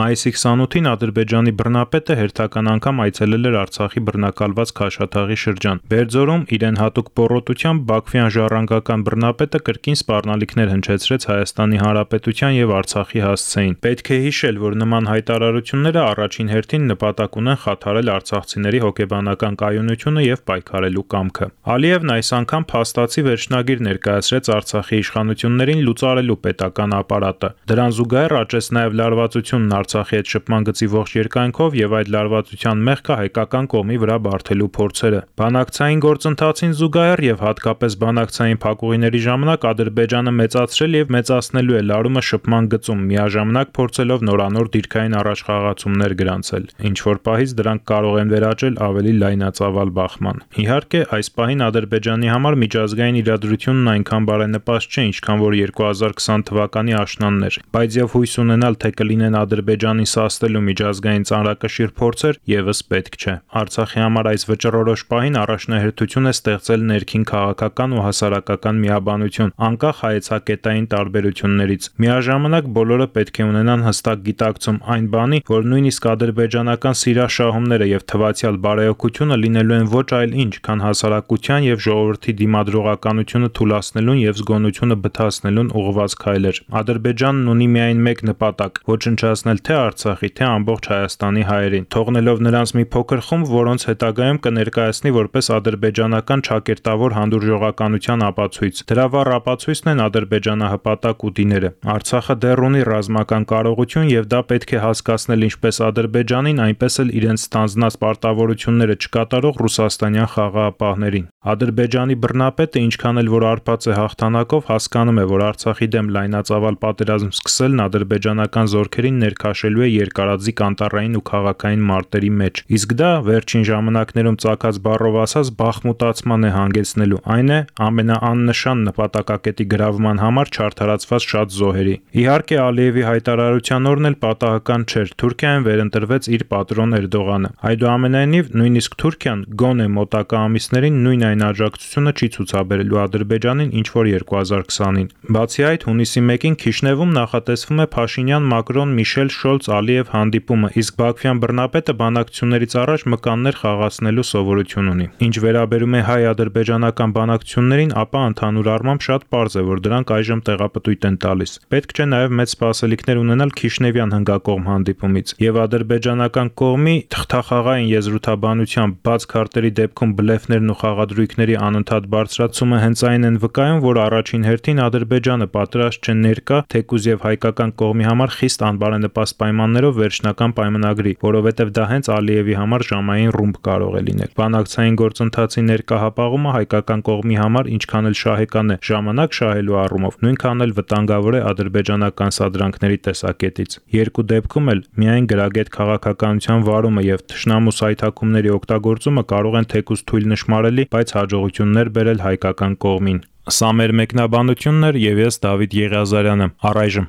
Մայիսի 28-ին Ադրբեջանի բռնապետը հերթական անգամ այցելել էր Արցախի բռնակալված Քաշաթաղի շրջան։ Բերձորում իրեն հատուկ պոռոտությամբ Բաքվյան ժառանգական բռնապետը կրկին սպառնալիքներ հնչեցրեց Հայաստանի Հանրապետության եւ Արցախի հասցեին։ Պետք է հիշել, որ նման հայտարարությունները առաջին հերթին նպատակ ունեն խաթարել արցախցիների հոգեբանական կայունությունը եւ պայքարելու կամքը։ Ալիևն այս անգամ փաստացի վերջնագիր ներկայացրեց Արցախի իշխանություններին լուծարելու պետական ապարատը։ Դրան զուգահեռ աճեց նաեւ լարվածությունն Արցախի հետ շփման գծի ողջ երկայնքով եւ այդ լարվածության մեղքը հայկական կողմի վրա բարթելու փորձերը։ Բանակցային գործընթացին զուգահեռ եւ հատկապես բանակցային փակուղիների ժամանակ Ադրբեջանը մեծացրել եւ մեծացնելու է լարումը շփման գծում, միաժամանակ փորձելով նորանոր դիրքային առաջխաղացումներ գրանցել։ Ինչ որ պահից դրանք կարող են վերաճել ավելի լայնածավալ բախման։ Իհարկե, այս պահին Ադրբեջանի համար միջազգային իրադրությունն այնքան բարենպաստ չէ, ինչքան որ 2020 թվականի աշնանն էր, բայց եւ հույս ունենալ, թե կլինեն Ադրբեջանի Ադրբեջանի սաստելու միջազգային ծանրակշիռ փորձեր եւս պետք չէ։ Արցախի համար այս վճռորոշ պահին առաջնահերթություն է ստեղծել ներքին քաղաքական ու հասարակական միաբանություն, անկախ հայեցակետային տարբերություններից։ Միաժամանակ բոլորը պետք է ունենան հստակ գիտակցում այն բանի, որ նույնիսկ ադրբեջանական սիրաշահումները եւ թվացial բարեհոգությունը լինելու են ոչ այլ ինչ, քան հասարակության եւ ժողովրդի դիմադրողականությունը թուլացնելուն եւ զգոնությունը բթացնելուն ուղղված քայլեր։ Ադրբեջանն ունի միայն մեկ նպատակ՝ ոչնչացնել թե Արցախի, թե ամբողջ Հայաստանի հայերին, թողնելով նրանց մի փոքր խումբ, որոնց հետագայում կներկայացնի որպես ադրբեջանական ճակերտավոր հանդուրժողականության ապացույց։ Դրա վառ ապացույցն են ադրբեջանահպատակ ուտիները։ Արցախը դեռ ունի ռազմական կարողություն եւ դա պետք է հասկացնել ինչպես Ադրբեջանին, այնպես էլ իրենց ստանձնած պարտավորությունները չկատարող ռուսաստանյան խաղաղապահներին։ Ադրբեջանի բռնապետը ինչքան էլ որ արփած է հաղթանակով, հասկանում է, որ Արցախի դեմ լայնածավալ պատերազմ սկսելն ադրբեջանական զորքերին ներկա քաշելու է երկարաձիգ անտառային ու քաղաքային մարտերի մեջ։ Իսկ դա վերջին ժամանակներում ցակած բառով ասած բախմուտացման է հանգեցնելու։ Այն է ամենաաննշան նպատակակետի գրավման համար չարթարացված շատ զոհերի։ Իհարկե Ալիևի հայտարարության օրն էլ պատահական չէր։ Թուրքիան վերընտրվեց իր պատրոն Էրդողանը։ Այդուամենայնիվ նույնիսկ Թուրքիան գոնե մոտակա ամիսներին նույն այն աջակցությունը չի ցուցաբերելու Ադրբեջանին, ինչ որ 2020-ին։ Բացի այդ, հունիսի 1-ին Քիշնևում նախատեսվում է Փաշինյան-Մակրոն-Միշել Շոլց-Ալիև հանդիպումը, իսկ Բաքվյան բռնապետը բանակցություններից առաջ մկաններ խաղացնելու սովորություն ունի։ Ինչ վերաբերում է հայ-ադրբեջանական բանակցություններին, ապա ընդհանուր առմամբ շատ པարզ է, որ դրանք այժմ տեղապտույտ են տալիս։ Պետք չէ նաև մեծ սպասելիքներ ունենալ Քիշնևյան հնգակողմ հանդիպումից, եւ ադրբեջանական կողմի թղթախաղային եզրութաբանությամբ բաց քարտերի դեպքում բլեֆներն ու խաղադրույքների անընդհատ բարձրացումը հենց այն են վկայում, որ առաջին հերթին Ադրբեջանը պատրաստ չէ ներկա, թեկուզ եւ հայկական կողմի համար խիստ անբարենպաստ պակաս պայմաններով վերջնական պայմանագրի, որովհետև դա հենց Ալիևի համար ժամային ռումբ կարող է լինել։ Բանակցային գործընթացի ներկահապաղումը հայկական կողմի համար ինչքան էլ շահեկան է, ժամանակ շահելու առումով նույնքան էլ վտանգավոր է ադրբեջանական սադրանքների տեսակետից։ Երկու դեպքում էլ միայն գրագետ քաղաքականության վարումը եւ ճշնամու սայթակումների օգտագործումը կարող են թեկուզ թույլ նշмарելի, բայց հաջողություններ բերել հայկական կողմին։ Սա մեր մեկնաբանությունն էր եւ ես Դավիթ Եղիազարյանը։ Առայժմ